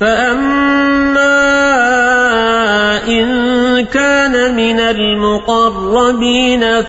فأما إن كان من المقربين